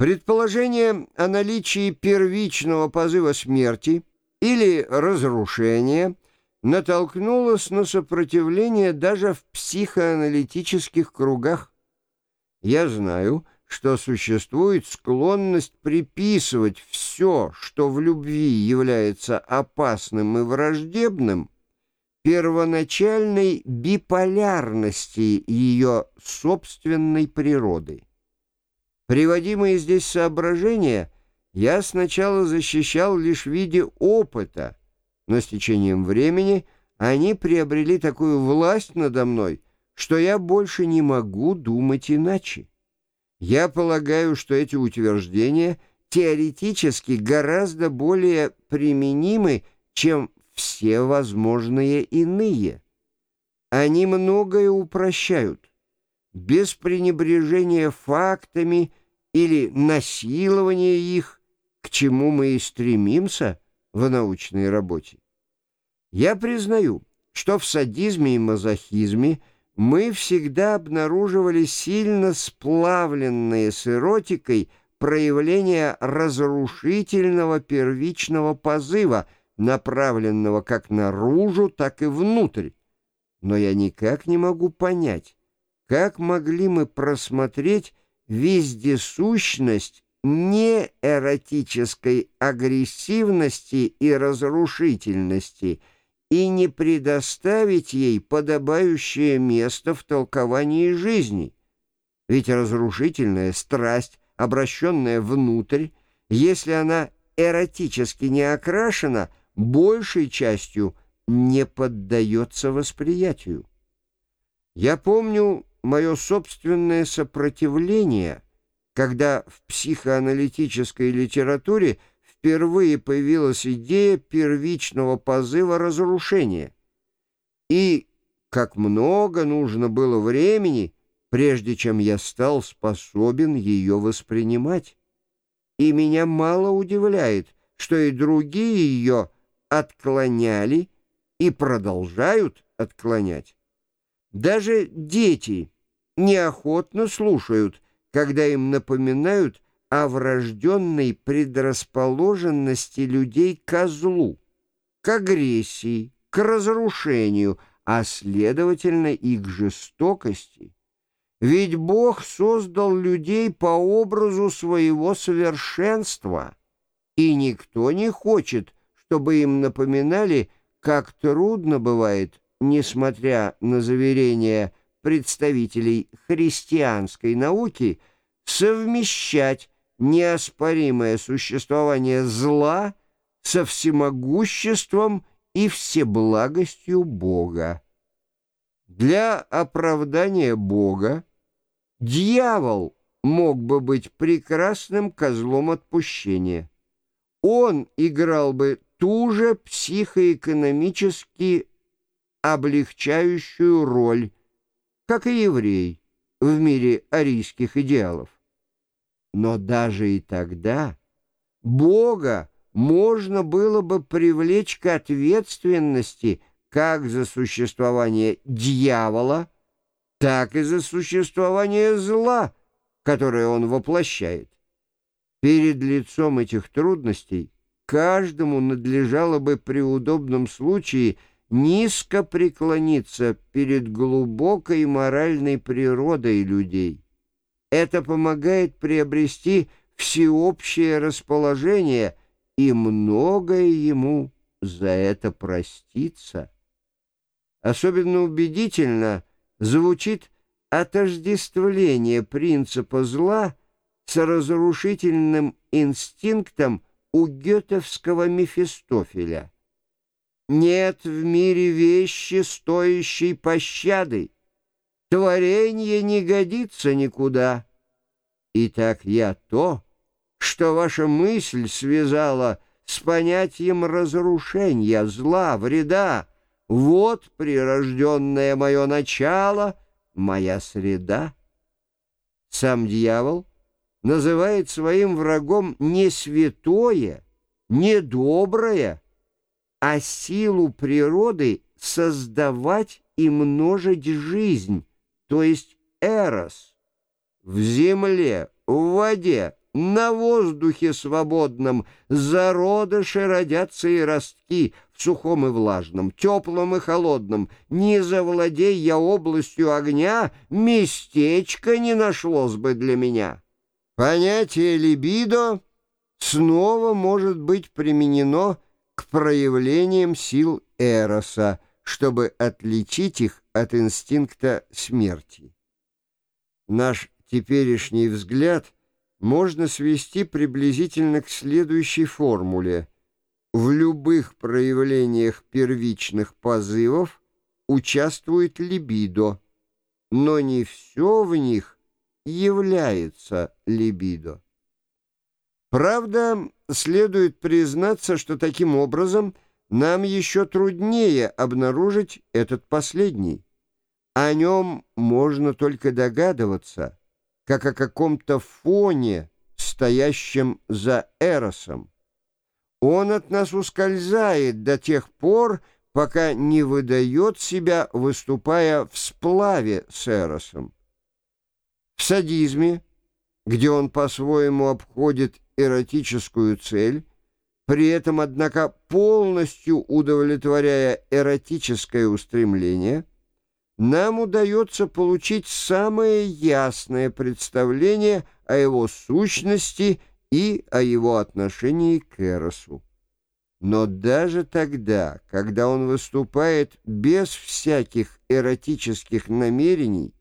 Предположение о наличии первичного позыва смерти или разрушения натолкнулось на сопротивление даже в психоаналитических кругах. Я знаю, что существует склонность приписывать все, что в любви является опасным и враждебным, первоначальной биполярности ее собственной природы. Приводимые здесь соображения я сначала защищал лишь в виде опыта, но с течением времени они приобрели такую власть надо мной, что я больше не могу думать иначе. Я полагаю, что эти утверждения теоретически гораздо более применимы, чем все возможные иные. Они многое упрощают. Без пренебрежения фактами или насилование их, к чему мы и стремимся в научной работе. Я признаю, что в садизме и мазохизме мы всегда обнаруживали сильно сплавленные с эротикой проявления разрушительного первичного позыва, направленного как наружу, так и внутрь. Но я никак не могу понять, как могли мы просмотреть вездесущность неэротической агрессивности и разрушительности и не предоставить ей подобающее место в толковании жизни. Ведь разрушительная страсть, обращенная внутрь, если она эротически не окрашена, большей частью не поддается восприятию. Я помню мое собственное сопротивление, когда в психоаналитической литературе впервые появилась идея первичного позыва разрушения. И как много нужно было времени, прежде чем я стал способен ее воспринимать. И меня мало удивляет, что и другие ее отклоняли и продолжают отклонять. Даже дети неохотно слушают, когда им напоминают о врожденной предрасположенности людей к злу, к агрессии, к разрушению, а следовательно и к жестокости. Ведь Бог создал людей по образу своего совершенства, и никто не хочет, чтобы им напоминали, как трудно бывает несмотря на заверения представителей христианской науки, совмещать неоспоримое существование зла со всемогуществом и всеблагостью Бога. Для оправдания Бога дьявол мог бы быть прекрасным козлом отпущения. Он играл бы ту же психоэкономически облегчающую роль, как и еврей в мире арийских идеалов. Но даже и тогда Бога можно было бы привлечь к ответственности как за существование дьявола, так и за существование зла, которое он воплощает. Перед лицом этих трудностей каждому надлежало бы при удобном случае – низко преклониться перед глубокой моральной природой людей. Это помогает приобрести всеобщее расположение, и многое ему за это проститься. Особенно убедительно звучит отождествление принципа зла с разрушительным инстинктом у гетовского Мефистофеля. Нет в мире вещи, стоящей пощады. Творение не годится никуда. Итак, я то, что ваша мысль связала с понятием разрушения, зла, вреда. Вот прирожденное мое начало, моя среда. Сам дьявол называет своим врагом не святое, не доброе, а силу природы создавать и множить жизнь, то есть эрос. В земле, в воде, на воздухе свободном зародыши родятся и ростки в сухом и влажном, теплом и холодном. Не завладей я областью огня, местечко не нашлось бы для меня. Понятие либидо снова может быть применено к проявлениям сил Эроса, чтобы отличить их от инстинкта смерти. Наш теперешний взгляд можно свести приблизительно к следующей формуле. В любых проявлениях первичных позывов участвует либидо, но не все в них является либидо. Правда, следует признаться, что таким образом нам еще труднее обнаружить этот последний. О нем можно только догадываться, как о каком-то фоне, стоящем за Эросом. Он от нас ускользает до тех пор, пока не выдает себя, выступая в сплаве с Эросом. В садизме, где он по-своему обходит эротическую цель, при этом, однако, полностью удовлетворяя эротическое устремление, нам удается получить самое ясное представление о его сущности и о его отношении к Эросу. Но даже тогда, когда он выступает без всяких эротических намерений,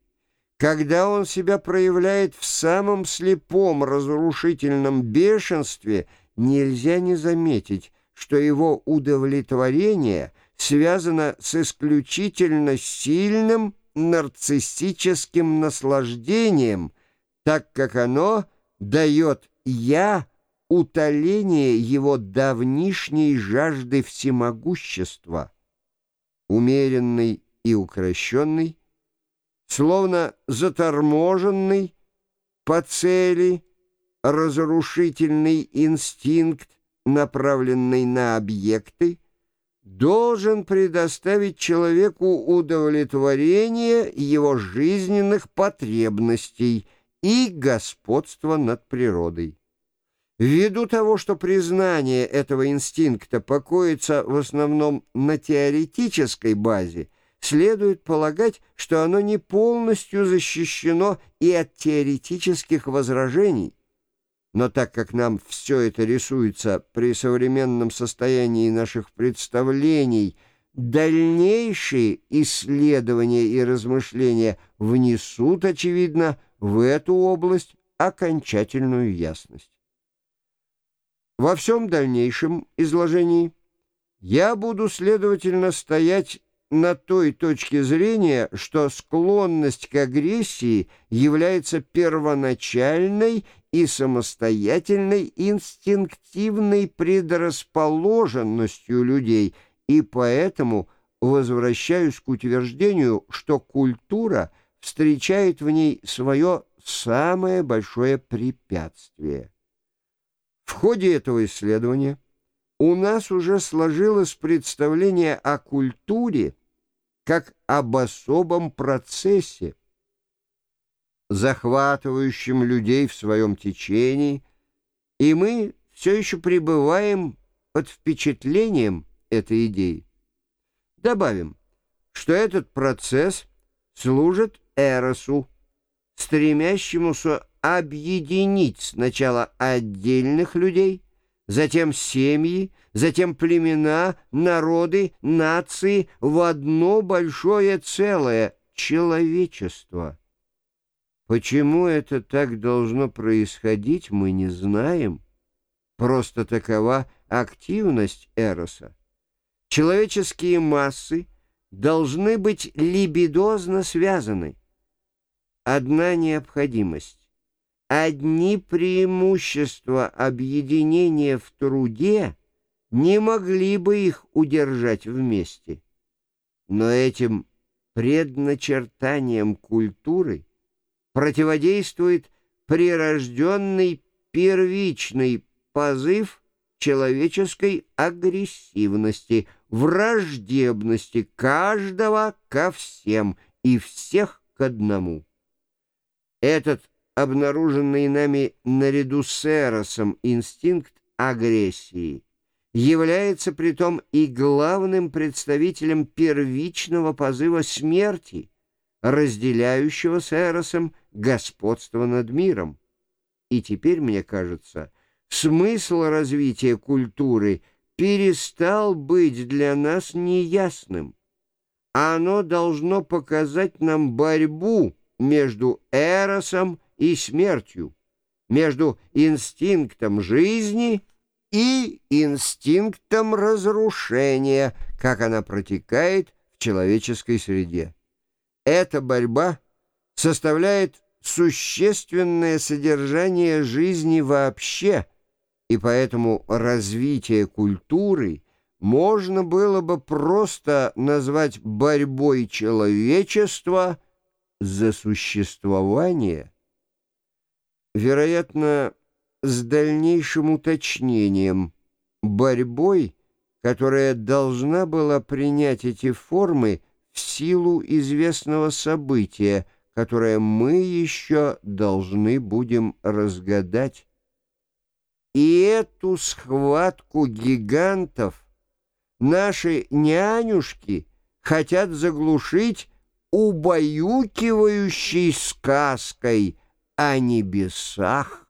когда он себя проявляет в самом слепом разрушительном бешенстве, нельзя не заметить, что его удовлетворение связано с исключительно сильным нарциссическим наслаждением, так как оно дает «я» утоление его давнишней жажды всемогущества. Умеренный и укращенный, словно заторможенный по цели разрушительный инстинкт, направленный на объекты, должен предоставить человеку удовлетворение его жизненных потребностей и господство над природой. Ввиду того, что признание этого инстинкта покоится в основном на теоретической базе, следует полагать, что оно не полностью защищено и от теоретических возражений. Но так как нам все это рисуется при современном состоянии наших представлений, дальнейшие исследования и размышления внесут, очевидно, в эту область окончательную ясность. Во всем дальнейшем изложении я буду, следовательно, стоять на той точке зрения, что склонность к агрессии является первоначальной и самостоятельной инстинктивной предрасположенностью людей, и поэтому возвращаюсь к утверждению, что культура встречает в ней свое самое большое препятствие. В ходе этого исследования у нас уже сложилось представление о культуре как об особом процессе, захватывающем людей в своем течении, и мы все еще пребываем под впечатлением этой идеи. Добавим, что этот процесс служит Эросу, стремящемуся объединить сначала отдельных людей, затем семьи, затем племена, народы, нации в одно большое целое — человечество. Почему это так должно происходить, мы не знаем. Просто такова активность Эроса. Человеческие массы должны быть либидозно связаны. Одна необходимость Одни преимущества объединения в труде не могли бы их удержать вместе. Но этим предначертанием культуры противодействует прирожденный первичный позыв человеческой агрессивности, враждебности каждого ко всем и всех к одному. Этот обнаруженный нами наряду с Эросом инстинкт агрессии является притом и главным представителем первичного позыва смерти, разделяющего с Эросом господство над миром. И теперь, мне кажется, смысл развития культуры перестал быть для нас неясным. Оно должно показать нам борьбу между Эросом и смертью, между инстинктом жизни и инстинктом разрушения, как она протекает в человеческой среде. Эта борьба составляет существенное содержание жизни вообще, и поэтому развитие культуры можно было бы просто назвать борьбой человечества за существование. Вероятно, с дальнейшим уточнением, борьбой, которая должна была принять эти формы в силу известного события, которое мы еще должны будем разгадать. И эту схватку гигантов наши нянюшки хотят заглушить убаюкивающей сказкой о небесах.